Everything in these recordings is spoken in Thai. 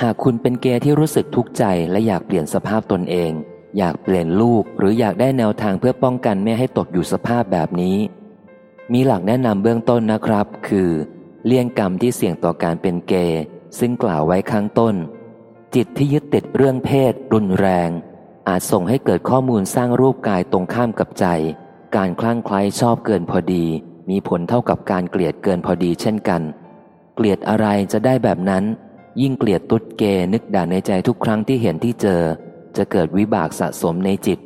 หากคุณเป็นเกย์ที่รู้สึกทุกข์ใจและอยากเปลี่ยนสภาพตนเอง อยากเปลี่ยนลูกหรืออยากได้แนวทางเพื่อป้องกันไม่ให้ตกอยู่สภาพแบบนี้ มีหลักแนะนำเบื้องต้นนะครับ คือ เลี่ยงกรรมที่เสี่ยงต่อการเป็นเกย์ซึ่งกล่าวไว้ข้างต้น จิตที่ยึดติดเรื่องเพศ รุนแรง อาจส่งให้เกิดข้อมูลสร้างรูปกายตรงข้ามกับใจ การคลั่งไคล้ชอบเกินพอดี มีผลเท่ากับการเกลียดเกินพอดีเช่นกัน เกลียดอะไรจะได้แบบนั้น ยิ่งเกลียดตุ๊ดเกนึกด่าในใจทุกครั้งที่เห็นที่เจอ จะเกิดวิบากสะสมในจิต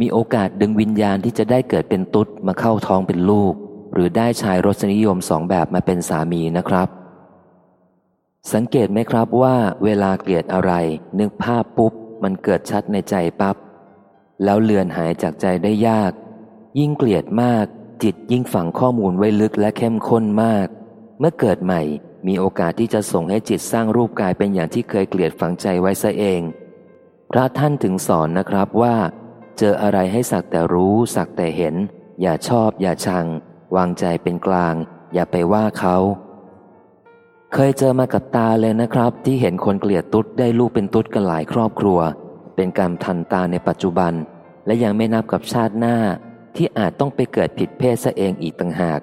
มีโอกาสดึงวิญญาณที่จะได้เกิดเป็นตุ๊ดมาเข้าท้องเป็นลูก หรือได้ชายรสนิยมสองแบบมาเป็นสามีนะครับ สังเกตไหมครับว่าเวลาเกลียดอะไร นึกภาพปุ๊บ มันเกิดชัดในใจปับ๊บแล้วเลือนหายจากใจได้ยาก ยิ่งเกลียดมาก จิตยิ่งฝังข้อมูลไว้ลึกและเข้มข้นมาก เมื่อเกิดใหม่ มีโอกาสที่จะส่งให้จิตสร้างรูปกายเป็นอย่างที่เคยเกลียดฝังใจไว้ซะเอง พระท่านถึงสอนนะครับว่า เจออะไรให้สักแต่รู้สักแต่เห็น อย่าชอบ อย่าชัง วางใจเป็นกลาง อย่าไปว่าเขาเคยเจอมากับตาเลยนะครับ ที่เห็นคนเกลียดตุ๊ดได้ลูกเป็นตุ๊ดกันหลายครอบครัว เป็นกรรมทันตาในปัจจุบัน และยังไม่นับกับชาติหน้า ที่อาจต้องไปเกิดผิดเพศซะเองอีกต่างหาก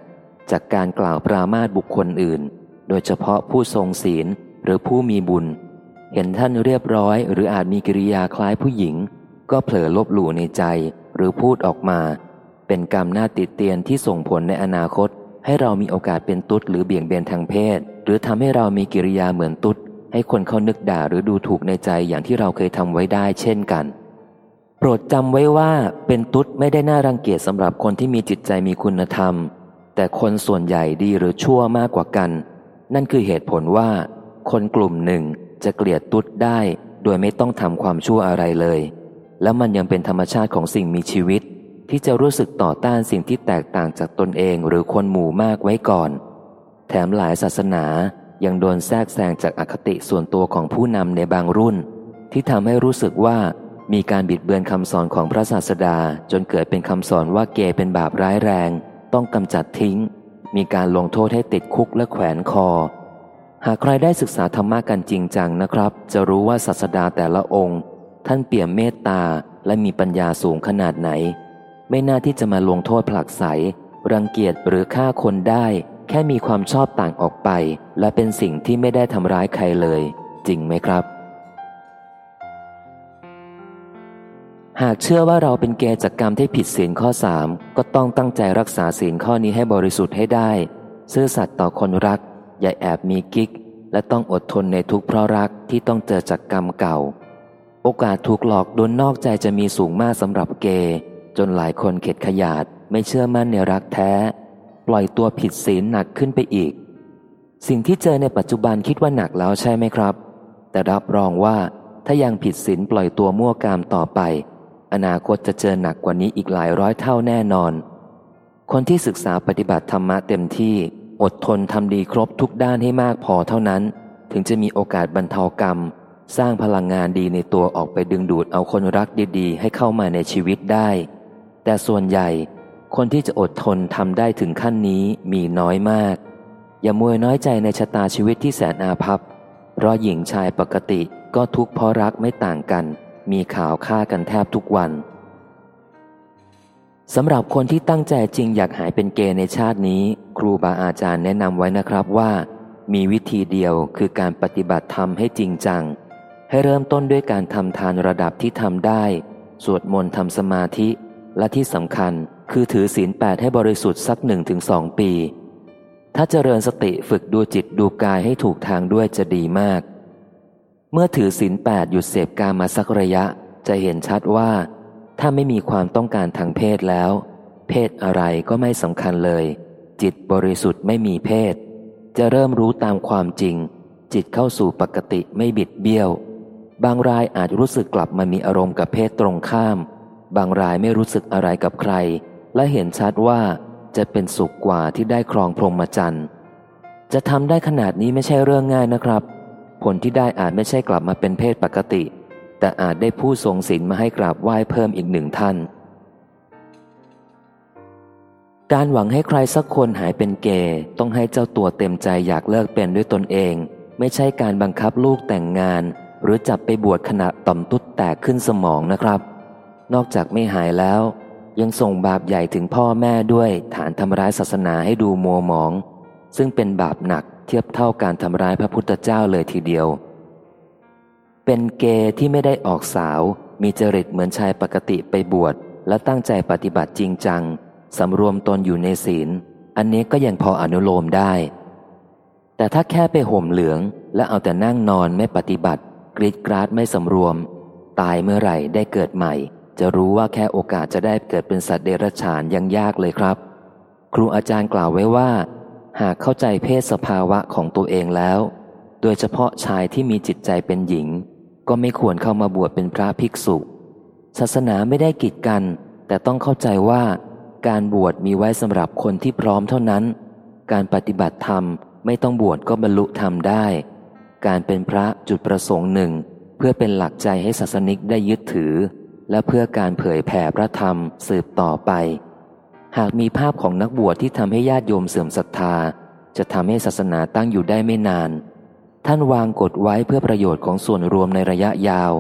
จากการกล่าวปรามาสบุคคลอื่น โดยเฉพาะผู้ทรงศีลหรือผู้มีบุญ เห็นท่านเรียบร้อย หรืออาจมีกิริยาคล้ายผู้หญิง ก็เผลอลบหลู่ในใจหรือพูดออกมา เป็นกรรมหน้าติดเตียนที่ส่งผลในอนาคต ให้เรามีโอกาสเป็นตุ๊ดหรือเบี่ยงเบนทางเพศ หรือทำให้เรามีกิริยาเหมือนตุ๊ด ให้คนเขานึกด่าหรือดูถูกในใจอย่างที่เราเคยทำไว้ได้ เช่นกัน โปรดจำไว้ว่าเป็นตุ๊ดไม่ได้น่ารังเกียจสำหรับคนที่มีจิตใจมีคุณธรรม แต่คนส่วนใหญ่ดีหรือชั่วมากกว่ากัน นั่นคือเหตุผลว่า คนกลุ่มหนึ่งจะเกลียดตุ๊ดได้ โดยไม่ต้องทำความชั่วอะไรเลย แล้วมันยังเป็นธรรมชาติของสิ่งมีชีวิต ที่จะรู้สึกต่อต้านสิ่งที่แตกต่างจากตนเองหรือคนหมู่มากไว้ก่อน แถมหลายศาสนายังโดนแทรกแซงจากอคติส่วนตัวของผู้นำในบางรุ่น ที่ทำให้รู้สึกว่ามีการบิดเบือนคำสอนของพระศาสดาจนเกิดเป็นคำสอนว่าเกย์เป็นบาปร้ายแรง ต้องกำจัดทิ้ง มีการลงโทษให้ติดคุกและแขวนคอ หากใครได้ศึกษาธรรมะกันจริงจังนะครับ จะรู้ว่าศาสดาแต่ละองค์ ท่านเปี่ยมเมตตาและมีปัญญาสูงขนาดไหน ไม่น่าที่จะมาลงโทษผลักไส รังเกียจหรือฆ่าคนได้ แค่มีความชอบต่างออกไป และเป็นสิ่งที่ไม่ได้ทำร้ายใครเลย จริงไหมครับ หากเชื่อว่าเราเป็นเกย์จากกรรมที่ผิดศีลข้อสามก็ต้องตั้งใจรักษาศีลข้อนี้ให้บริสุทธิ์ให้ได้ ซื่อสัตย์ต่อคนรัก อย่าแอบมีกิ๊ก และต้องอดทนในทุกเพราะรักที่ต้องเจอจากกรรมเก่า โอกาสถูกหลอกโดนนอกใจจะมีสูงมากสำหรับเกย์จนหลายคนเข็ดขยาดไม่เชื่อมั่นในรักแท้ ปล่อยตัวผิดศีลหนักขึ้นไปอีก สิ่งที่เจอในปัจจุบันคิดว่าหนักแล้วใช่ไหมครับ แต่รับรองว่าถ้ายังผิดศีลปล่อยตัวมั่วกามต่อไป อนาคตจะเจอหนักกว่านี้อีกหลายร้อยเท่าแน่นอน คนที่ศึกษาปฏิบัติธรรมะเต็มที่อดทนทำดีครบทุกด้านให้มากพอเท่านั้น ถึงจะมีโอกาสบรรเทากรรม สร้างพลังงานดีในตัวออกไปดึงดูดเอาคนรักดีๆ ให้เข้ามาในชีวิตได้ แต่ส่วนใหญ่ คนที่จะอดทนทำได้ถึงขั้นนี้มีน้อยมาก อย่ามัวน้อยใจในชะตาชีวิตที่แสนอาภัพ เพราะหญิงชายปกติก็ทุกข์เพราะรักไม่ต่างกัน มีข่าวฆ่ากันแทบทุกวันสำหรับคนที่ตั้งใจจริงอยากหายเป็นเกย์ในชาตินี้ ครูบาอาจารย์แนะนำไว้นะครับว่า มีวิธีเดียวคือการปฏิบัติธรรมให้จริงจัง ให้เริ่มต้นด้วยการทำทานระดับที่ทำได้ สวดมนต์ทำสมาธิ และที่สำคัญคือถือศีลแปดให้บริสุทธิ์สักหนึ่งถึงสองปี ถ้าเจริญสติฝึกดูจิตดูกายให้ถูกทางด้วยจะดีมาก เมื่อถือศีลแปดหยุดเสพการมาสักระยะ จะเห็นชัดว่า ถ้าไม่มีความต้องการทางเพศแล้ว เพศอะไรก็ไม่สำคัญเลย จิตบริสุทธิ์ไม่มีเพศ จะเริ่มรู้ตามความจริง จิตเข้าสู่ปกติไม่บิดเบี้ยว บางรายอาจรู้สึกกลับมามีอารมณ์กับเพศตรงข้าม บางรายไม่รู้สึกอะไรกับใคร และเห็นชัดว่าจะเป็นสุขกว่าที่ได้ครองพรหมจรรย์จะทำได้ขนาดนี้ไม่ใช่เรื่องง่ายนะครับ ผลที่ได้อาจไม่ใช่กลับมาเป็นเพศปกติ แต่อาจได้ผู้ทรงศีลมาให้กราบไหว้เพิ่มอีกหนึ่งท่าน การหวังให้ใครสักคนหายเป็นเกย์ต้องให้เจ้าตัวเต็มใจอยากเลิกเป็นด้วยตนเอง ไม่ใช่การบังคับลูกแต่งงาน หรือจับไปบวชขณะต่อมตุ๊ดแตกขึ้นสมองนะครับ นอกจากไม่หายแล้ว ยังส่งบาปใหญ่ถึงพ่อแม่ด้วยฐานทำร้ายศาสนาให้ดูมัวหมอง ซึ่งเป็นบาปหนัก ทียบเท่าการทำร้ายพระพุทธเจ้าเลยทีเดียว เป็นเกย์ที่ไม่ได้ออกสาว มีจริตเหมือนชายปกติไปบวชและตั้งใจปฏิบัติจริงจังสำรวมตนอยู่ในศีล อันนี้ก็ยังพออนุโลมได้ แต่ถ้าแค่ไปห่มเหลือง และเอาแต่นั่งนอนไม่ปฏิบัติ กรีดกราดไม่สำรวม ตายเมื่อไหร่ได้เกิดใหม่ จะรู้ว่าแค่โอกาสจะได้เกิดเป็นสัตว์เดรัจฉานยังยากเลยครับ ครูอาจารย์กล่าวไว้ว่า หากเข้าใจเพศสภาวะของตัวเองแล้ว โดยเฉพาะชายที่มีจิตใจเป็นหญิง ก็ไม่ควรเข้ามาบวชเป็นพระภิกษุ ศาสนาไม่ได้กีดกัน แต่ต้องเข้าใจว่าการบวชมีไว้สำหรับคนที่พร้อมเท่านั้น การปฏิบัติธรรมไม่ต้องบวชก็บรรลุธรรมได้ การเป็นพระจุดประสงค์หนึ่ง เพื่อเป็นหลักใจให้ศาสนิกได้ยึดถือ และเพื่อการเผยแผ่พระธรรมสืบต่อไป หากมีภาพของนักบวชที่ทำให้ญาติโยมเสื่อมศรัทธา จะทำให้ศาสนาตั้งอยู่ได้ไม่นาน ท่านวางกฎไว้เพื่อประโยชน์ของส่วนรวมในระยะยาว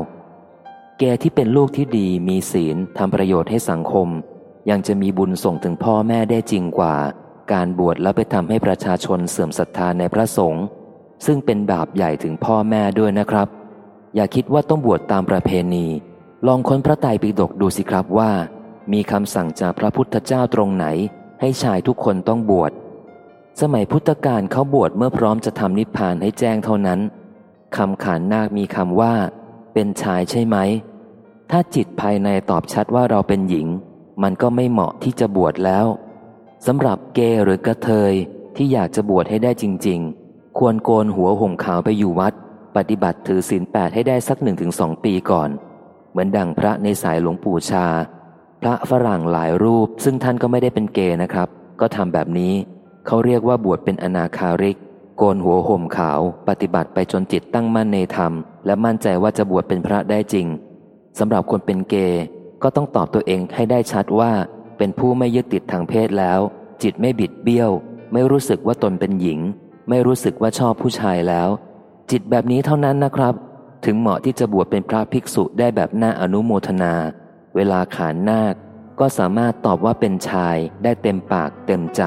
แกที่เป็นลูกที่ดีมีศีลทำประโยชน์ให้สังคม ยังจะมีบุญส่งถึงพ่อแม่ได้จริงกว่า การบวชแล้วไปทำให้ประชาชนเสื่อมศรัทธาในพระสงฆ์ซึ่งเป็นบาปใหญ่ถึงพ่อแม่ด้วยนะครับ อย่าคิดว่าต้องบวชตามประเพณี ลองค้นพระไตรปิฎกดูสิครับว่า มีคำสั่งจากพระพุทธเจ้าตรงไหน ให้ชายทุกคนต้องบวช สมัยพุทธกาลเขาบวชเมื่อพร้อมจะทำนิพพานให้แจ้งเท่านั้นคำขานนาคมีคำว่า เป็นชายใช่ไหม ถ้าจิตภายในตอบชัดว่าเราเป็นหญิง มันก็ไม่เหมาะที่จะบวชแล้วสำหรับเกย์หรือกระเทยที่อยากจะบวชให้ได้จริง ๆ ควรโกนหัวห่มขาวไปอยู่วัด ปฏิบัติถือศีลแปดให้ได้สักหนึ่งถึงสองปีก่อน เหมือนดังพระในสายหลวงปู่ชา พระฝรั่งหลายรูปซึ่งท่านก็ไม่ได้เป็นเกย์นะครับ ก็ทำแบบนี้เขาเรียกว่าบวชเป็นอนาคาริก โกนหัวห่มขาว ปฏิบัติไปจนจิตตั้งมั่นในธรรม และมั่นใจว่าจะบวชเป็นพระได้จริงสำหรับคนเป็นเกย์ก็ต้องตอบตัวเองให้ได้ชัดว่า เป็นผู้ไม่ยึดติดทางเพศแล้ว จิตไม่บิดเบี้ยว ไม่รู้สึกว่าตนเป็นหญิง ไม่รู้สึกว่าชอบผู้ชายแล้ว จิตแบบนี้เท่านั้นนะครับ ถึงเหมาะที่จะบวชเป็นพระภิกษุได้แบบน่าอนุโมทนา เวลาขานนาคก็สามารถตอบว่าเป็นชายได้เต็มปากเต็มใจ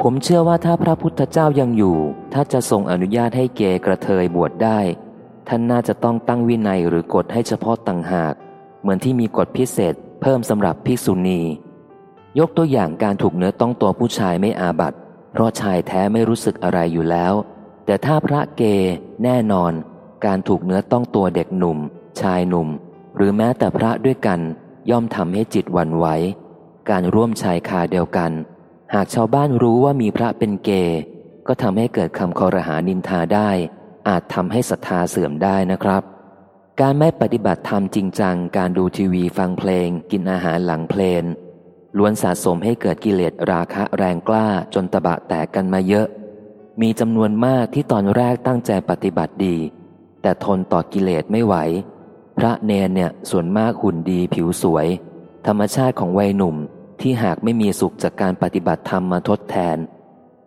ผมเชื่อว่าถ้าพระพุทธเจ้ายังอยู่ ถ้าจะทรงอนุญาตให้เกกระเทยบวชได้ ท่านน่าจะต้องตั้งวินัยหรือกฎให้เฉพาะต่างหาก เหมือนที่มีกฎพิเศษ เพิ่มสำหรับภิกษุณี ยกตัวอย่างการถูกเนื้อต้องตัวผู้ชายไม่อาบัตเพราะชายแท้ไม่รู้สึกอะไรอยู่แล้ว แต่ถ้าพระเกแน่นอน การถูกเนื้อต้องตัวเด็กหนุ่ม ชายหนุ่ม หรือแม้แต่พระด้วยกัน ย่อมทำให้จิตวันไหว การร่วมชายคาเดียวกัน หากชาวบ้านรู้ว่ามีพระเป็นเกย์ก็ทำให้เกิดคำคอรหานินทาได้ อาจทำให้ศรัทธาเสื่อมได้นะครับ การไม่ปฏิบัติธรรมจริงจัง การดูทีวีฟังเพลง กินอาหารหลังเพลนล้วนสะสมให้เกิดกิเลสราคะแรงกล้าจนตะบะแตกกันมาเยอะ มีจำนวนมากที่ตอนแรกตั้งใจปฏิบัติดี แต่ทนต่อกิเลสไม่ไหว พระเนนเนี่ยส่วนมากหุ่นดีผิวสวย ธรรมชาติของวัยหนุ่มที่หากไม่มีสุขจากการปฏิบัติธรรมมาทดแทน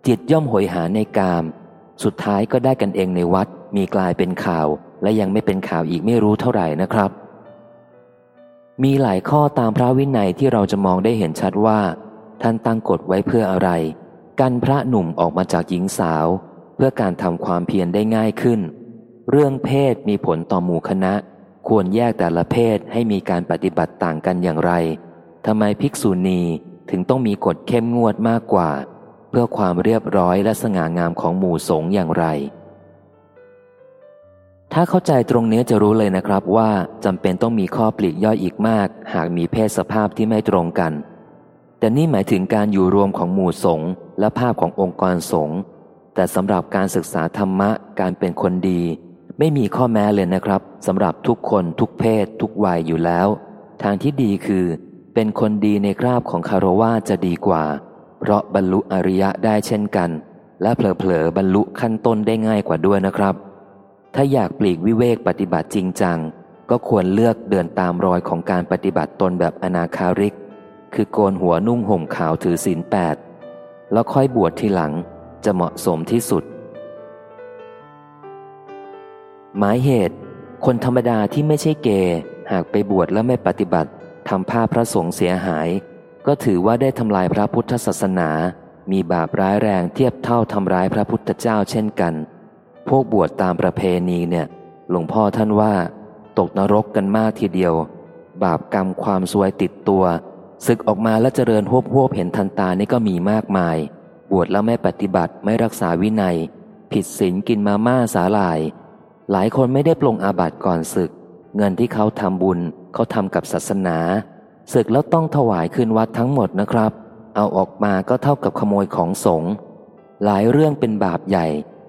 จิตย่อมหอยหาในกาม สุดท้ายก็ได้กันเองในวัดมีกลายเป็นข่าว และยังไม่เป็นข่าวอีกไม่รู้เท่าไหร่นะครับ มีหลายข้อตามพระวินัยที่เราจะมองได้เห็นชัดว่า ท่านตั้งกฎไว้เพื่ออะไรกันพระหนุ่มออกมาจากหญิงสาว เพื่อการทำความเพียรได้ง่ายขึ้น เรื่องเพศมีผลต่อหมู่คณะ ควรแยกแต่ละเพศให้มีการปฏิบัติต่างกันอย่างไรทำไมภิกษุณีถึงต้องมีกฎเข้มงวดมากกว่า เพื่อความเรียบร้อยและสง่างามของหมู่สงฆ์อย่างไร ถ้าเข้าใจตรงนี้จะรู้เลยนะครับว่าจำเป็นต้องมีข้อปลีกย่อยอีกมาก หากมีเพศสภาพที่ไม่ตรงกัน แต่นี่หมายถึงการอยู่รวมของหมู่สงฆ์และภาพขององค์กรสงฆ์แต่สำหรับการศึกษาธรรมะการเป็นคนดี ไม่มีข้อแม้เลยนะครับสำหรับทุกคนทุกเพศ ทุกวัยอยู่แล้ว ทางที่ดีคือ เป็นคนดีในคราบของคารวะจะดีกว่า เพราะบรรลุอริยะได้เช่นกัน และเผลอๆบรรลุขั้นต้นได้ง่ายกว่าด้วยนะครับ ถ้าอยากปลีกวิเวกปฏิบัติจริงจัง ก็ควรเลือกเดินตามรอยของการปฏิบัติตนแบบอนาคาริก คือโกนหัวนุ่งห่มขาวถือศีลแปดแล้วค่อยบวชทีหลังจะเหมาะสมที่สุด หมายเหตุ คนธรรมดาที่ไม่ใช่เกย์หากไปบวชแล้วไม่ปฏิบัติทำผ้าพระสงฆ์เสียหาย ก็ถือว่าได้ทำลายพระพุทธศาสนา มีบาปร้ายแรงเทียบเท่าทำร้ายพระพุทธเจ้าเช่นกัน พวกบวชตามประเพณีเนี่ย หลวงพ่อท่านว่า ตกนรกกันมากทีเดียว บาปกรรมความซวยติดตัวศึกออกมาแล้วเจริญหวบหวบเห็นทันตานี่ก็มีมากมาย บวชแล้วไม่ปฏิบัติไม่รักษาวินัย ผิดศีลกินมาม่าสาหลาย หลายคนไม่ได้ปลงอาบัติก่อนศึก เงินที่เขาทำบุญเขาทำกับศาสนาศึกแล้วต้องถวายคืนวัดทั้งหมดนะครับ เอาออกมาก็เท่ากับขโมยของสงฆ์หลายเรื่องเป็นบาปใหญ่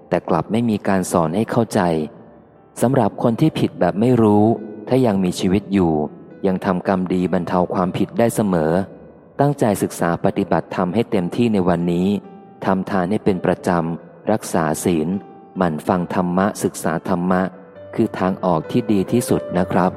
แต่กลับไม่มีการสอนให้เข้าใจสำหรับคนที่ผิดแบบไม่รู้ ถ้ายังมีชีวิตอยู่ ยังทำกรรมดีบรรเทาความผิดได้เสมอ ตั้งใจศึกษาปฏิบัติธรรมให้เต็มที่ในวันนี้ทำทานให้เป็นประจำรักษาศีล หมั่นฟังธรรมะศึกษาธรรมะ คือทางออกที่ดีที่สุดนะครับ